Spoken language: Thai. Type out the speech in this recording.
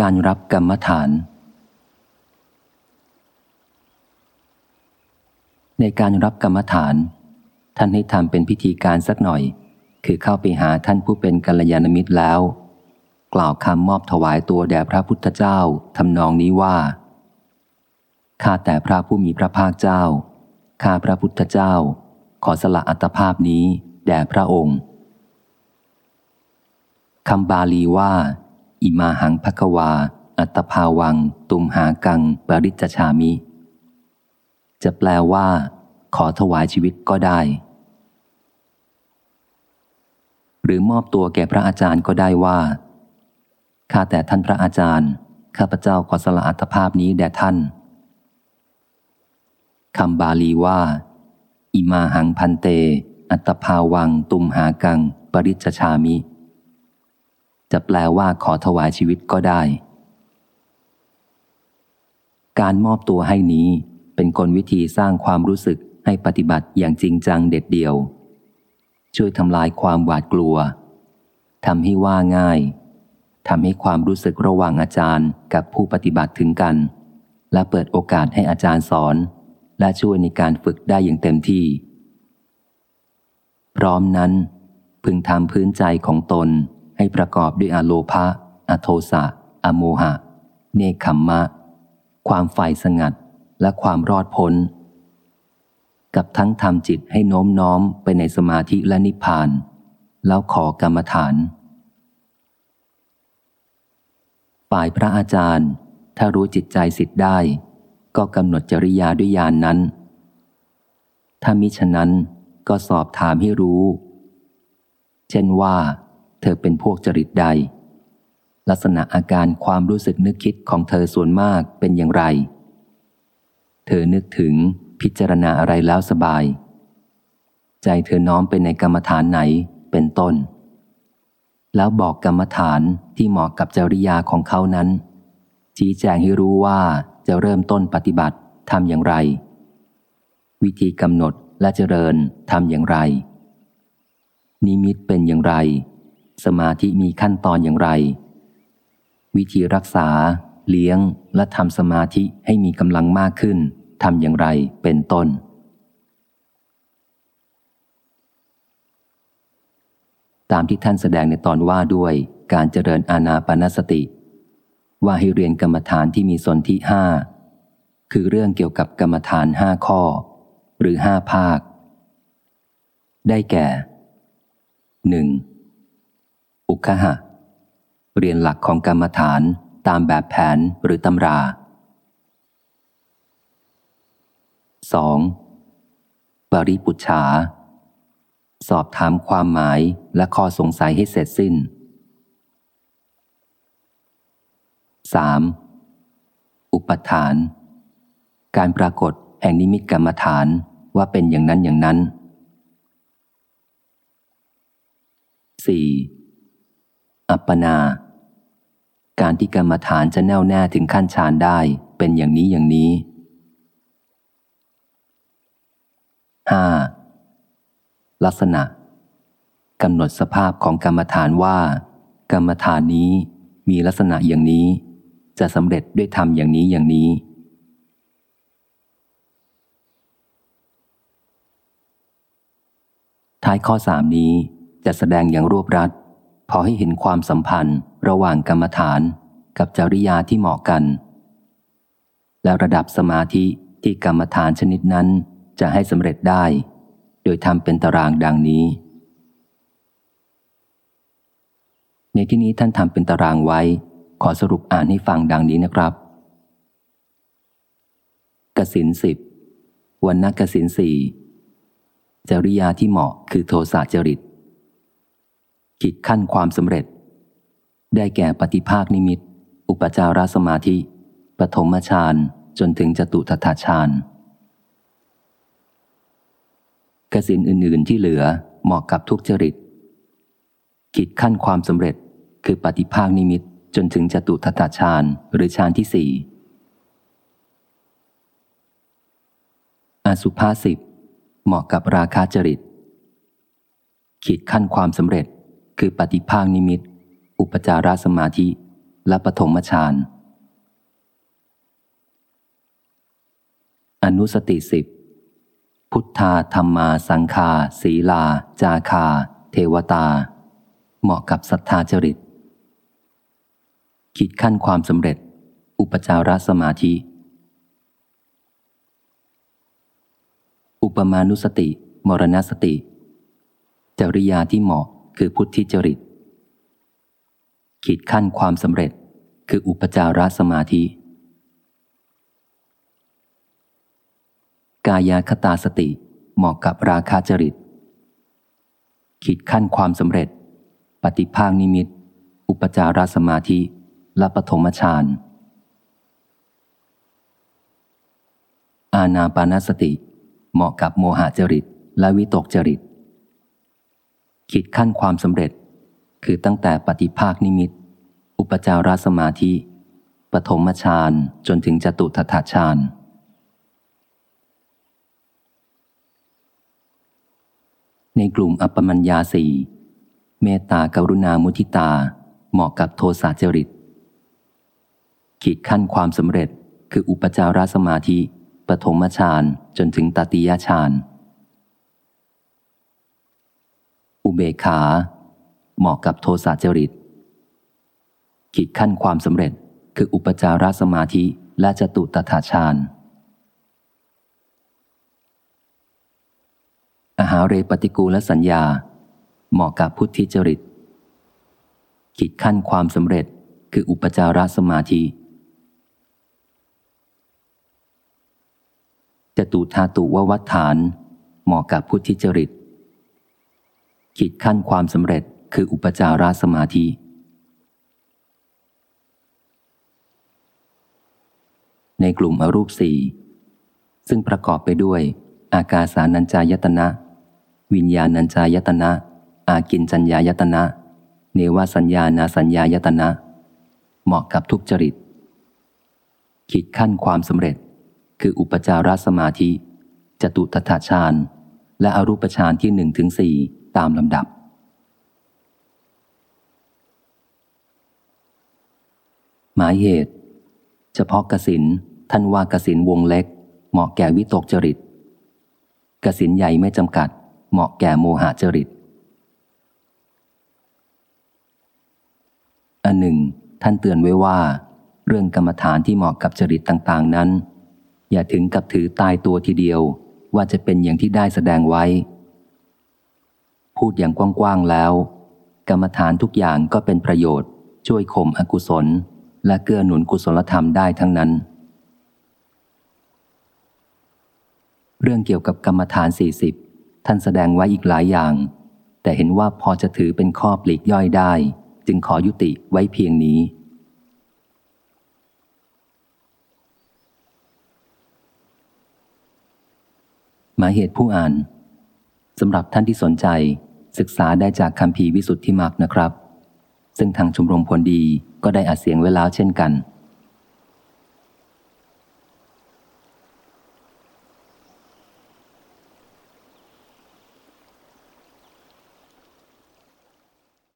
การรับกรรมฐาน ในการรับกรรมฐาน ท่านให้ทำเป็นพิธีการสักหน่อย คือเข้าไปหาท่านผู้เป็นกัลยาณมิตรแล้ว กล่าวคำมอบถวายตัวแด่พระพุทธเจ้าทำนองนี้ว่าข้าแต่พระผู้มีพระภาคเจ้าข้าพระพุทธเจ้า ขอสละอัตภาพนี้แด่พระองค์คำบาลีว่า อิมาหังภควา อัตภาวัง ตุมหากัง ปริจชามิ จะแปลว่า ขอถวายชีวิตก็ได้ หรือมอบตัวแก่พระอาจารย์ก็ได้ว่าข้าแต่ท่านพระอาจารย์ ข้าพเจ้าขอสละอัตภาพนี้แด่ท่านคำบาลีว่า อิมาหังพันเต อัตภาวัง ตุมหากัง ปริจชามิ จะแปลว่าขอถวายชีวิตก็ได้ การมอบตัวให้นี้เป็นกลวิธีสร้างความรู้สึกให้ปฏิบัติอย่างจริงจังเด็ดเดี่ยว ช่วยทำลายความหวาดกลัวทำให้ว่าง่ายทำให้ความรู้สึกระหว่างอาจารย์กับผู้ปฏิบัติถึงกัน และเปิดโอกาสให้อาจารย์สอน และช่วยในการฝึกได้อย่างเต็มที่ พร้อมนั้น พึงทำพื้นใจของตน ให้ประกอบด้วยอโลภะอโทสะ อโมหะ เนคขมมะ ความไฟสงัดและความรอดพ้น กับทั้งทำจิตให้โน้มน้อมไปในสมาธิและนิพพาน แล้วขอกรรมฐานฝ่ายพระอาจารย์ ถ้ารู้จิตใจสิทธิ์ได้ ก็กำหนดจริยาด้วยญาณนนั้น ถ้ามิฉะนั้นก็สอบถามให้รู้ เช่นว่า เธอเป็นพวกจริตใด ลักษณะอาการความรู้สึกนึกคิดของเธอส่วนมากเป็นอย่างไร เธอนึกถึงพิจารณาอะไรแล้วสบาย ใจเธอน้อมไปในกรรมฐานไหนเป็นต้น แล้วบอกกรรมฐานที่เหมาะกับจริยาของเขานั้น ชี้แจงให้รู้ว่าจะเริ่มต้นปฏิบัติทำอย่างไร วิธีกำหนดและเจริญทำอย่างไร นิมิตเป็นอย่างไร สมาธิมีขั้นตอนอย่างไร วิธีรักษา เลี้ยง และทำสมาธิให้มีกำลังมากขึ้นทำอย่างไรเป็นต้น ตามที่ท่านแสดงในตอนว่าด้วยการเจริญอาณาปณสติ ว่าให้เรียนกรรมฐานที่มีสนธิห้าคือเรื่องเกี่ยวกับกรรมฐานห้าข้อ หรือห้าภาค ได้แก่หนึ่ง อุคหะ เรียนหลักของกรรมฐานตามแบบแผนหรือตำรา 2. ปริปุชา สอบถามความหมายและข้อสงสัยให้เสร็จสิ้น 3. อุปทาน การปรากฏแห่งนิมิตกรรมฐานว่าเป็นอย่างนั้นอย่างนั้น 4. อัปปนา การที่กรรมฐานจะแน่วแน่ถึงขั้นฌานได้เป็นอย่างนี้อย่างนี้ 5. ลักษณะกำหนดสภาพของกรรมฐานว่า กรรมฐานนี้มีลักษณะอย่างนี้ จะสำเร็จด้วยธรรมอย่างนี้อย่างนี้ ท้ายข้อสามนี้จะแสดงอย่างรวบรัด พอให้เห็นความสัมพันธ์ระหว่างกรรมฐานกับจริยาที่เหมาะกัน และระดับสมาธิที่กรรมฐานชนิดนั้นจะให้สำเร็จได้ โดยทำเป็นตารางดังนี้ ในที่นี้ท่านทำเป็นตารางไว้ ขอสรุปอ่านให้ฟังดังนี้นะครับ กสินสิบวันนักกสินสี่จริยาที่เหมาะคือโทสะจริต กิจขั้นความสำเร็จ ได้แก่ปฏิภาคนิมิต อุปจารสมาธิ ปฐมฌานจนถึงจตุทัตฌานกสินอื่น ๆ ที่เหลือเหมาะกับทุกจริตกิจขั้นความสำเร็จคือปฏิภาคนิมิตจนถึงจตุทัตฌานหรือฌานที่สี่อสุภาสิบเหมาะกับราคาจริตขีดขั้นความสำเร็จ คือปฏิภาคนิมิต อุปจารสมาธิ และปฐมฌาน อนุสติสิบ พุทธาธรรมาสังคา ศีลา จาคา เทวตา เหมาะกับศรัทธาจริตขีดขั้นความสำเร็จ อุปจารสมาธิ อุปมานุสติ มรณสติ จริยาที่เหมาะ คือพุทธิจริต ขีดขั้นความสำเร็จคืออุปจารสมาธิ กายาคตาสติเหมาะกับราคาจริต ขีดขั้นความสำเร็จ ปฏิภาคนิมิต อุปจารสมาธิ และปฐมฌานอาณาปานสติ เหมาะกับโมหจริตและวิตกจริต ขีดขั้นความสำเร็จ คือตั้งแต่ปฏิภาคนิมิต อุปจารสมาธิ ปฐมฌานจนถึงจตุทัฏฐฌานในกลุ่มอัปปมัญญาสีเมตตากรุณามุทิตา เหมาะกับโทสะจริต ขีดขั้นความสำเร็จคืออุปจารสมาธิ ปฐมฌานจนถึงตติยฌาน อุเบกขา เหมาะกับโทสะจริต ขีดขั้นความสำเร็จคืออุปจารสมาธิและจตุตถาฌานอาหาเรปฏิกูลสัญญา เหมาะกับพุทธิจริต ขีดขั้นความสำเร็จคืออุปจารสมาธิจตุธาตุววัฏฐาน เหมาะกับพุทธิจริต ขีดขั้นความสำเร็จคืออุปจารสมาธิ ในกลุ่มอรูปสี่ซึ่งประกอบไปด้วย อากาสานัญจายตนะ วิญญาณัญจายตนะ อากินจัญญายตนะ เนวสัญญานาสัญญายตนะ เหมาะกับทุกจริต ขีดขั้นความสำเร็จ คืออุปจารสมาธิจตุตถาฌานและอรูปฌานที่หนึ่งถึงสี่ ตามลำดับ หมายเหตุ เฉพาะกสินท่านว่ากสินวงเล็ก เหมาะแก่วิตกจริต กสินใหญ่ไม่จำกัด เหมาะแก่โมหจริตอันหนึ่ง ท่านเตือนไว้ว่า เรื่องกรรมฐานที่เหมาะกับจริตต่าง ๆ นั้น อย่าถึงกับถือตายตัวทีเดียวว่าจะเป็นอย่างที่ได้แสดงไว้ พูดอย่างกว้างๆแล้ว กรรมฐานทุกอย่างก็เป็นประโยชน์ ช่วยข่มอกุศล และเกื้อหนุนกุศลธรรมได้ทั้งนั้น เรื่องเกี่ยวกับกรรมฐานสี่สิบท่านแสดงไว้อีกหลายอย่าง แต่เห็นว่าพอจะถือเป็นข้อปลีกย่อยได้ จึงขอยุติไว้เพียงนี้หมายเหตุผู้อ่านสำหรับท่านที่สนใจ ศึกษาได้จากคำพีวิสุทธิมักนะครับ ซึ่งทางชมรมผลดีก็ได้อาเสียงไว้แล้วเช่นกัน